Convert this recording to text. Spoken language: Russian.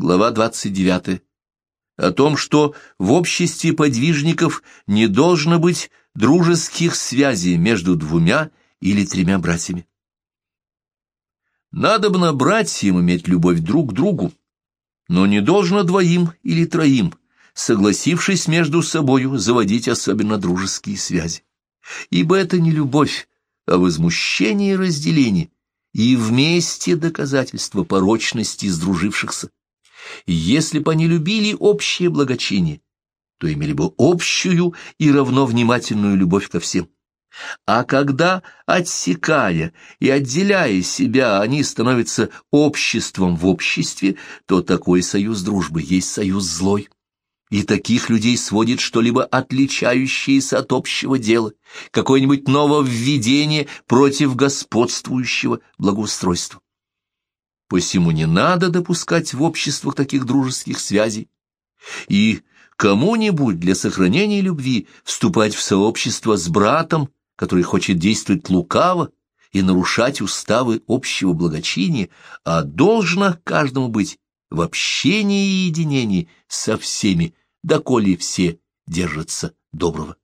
Глава 29. О том, что в обществе подвижников не должно быть дружеских связей между двумя или тремя братьями. Надобно братьям иметь любовь друг к другу, но не должно двоим или троим, согласившись между собою, заводить особенно дружеские связи. Ибо это не любовь, а возмущение и разделение, и вместе доказательство порочности сдружившихся. Если бы они любили общее благочиние, то имели бы общую и равно внимательную любовь ко всем. А когда, отсекая и отделяя себя, они становятся обществом в обществе, то такой союз дружбы есть союз злой. И таких людей сводит что-либо отличающееся от общего дела, какое-нибудь нововведение против господствующего благоустройства. Посему не надо допускать в обществах таких дружеских связей. И кому-нибудь для сохранения любви вступать в сообщество с братом, который хочет действовать лукаво и нарушать уставы общего благочиния, а должно каждому быть в общении и единении со всеми, доколе все держатся доброго.